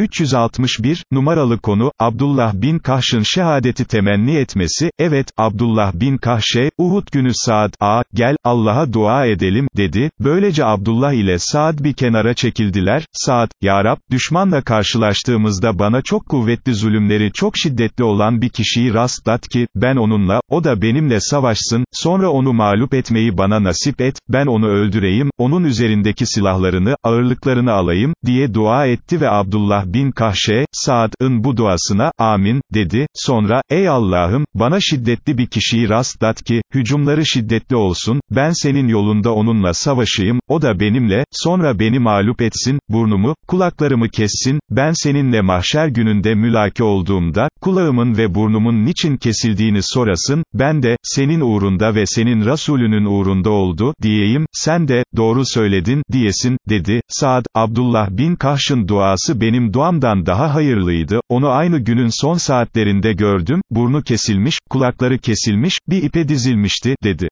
361, numaralı konu, Abdullah bin Kahş'ın şehadeti temenni etmesi, evet, Abdullah bin Kahş'e, Uhud günü Saad, a, gel, Allah'a dua edelim, dedi, böylece Abdullah ile Saad bir kenara çekildiler, Saad, Ya Rab, düşmanla karşılaştığımızda bana çok kuvvetli zulümleri çok şiddetli olan bir kişiyi rastlat ki, ben onunla, o da benimle savaşsın, sonra onu mağlup etmeyi bana nasip et, ben onu öldüreyim, onun üzerindeki silahlarını, ağırlıklarını alayım, diye dua etti ve Abdullah bin Kahşe, Saad'ın bu duasına, amin, dedi, sonra, ey Allah'ım, bana şiddetli bir kişiyi rastlat ki, hücumları şiddetli olsun, ben senin yolunda onunla savaşayım, o da benimle, sonra beni mağlup etsin, burnumu, kulaklarımı kessin, ben seninle mahşer gününde mülaki olduğumda, kulağımın ve burnumun niçin kesildiğini sorasın, ben de, senin uğrunda ve senin Resulünün uğrunda oldu, diyeyim, sen de, doğru söyledin, diyesin, dedi, Saad, Abdullah bin Kahş'ın duası benim duamdan daha hayırlıydı, onu aynı günün son saatlerinde gördüm, burnu kesilmiş, kulakları kesilmiş, bir ipe dizilmişti, dedi.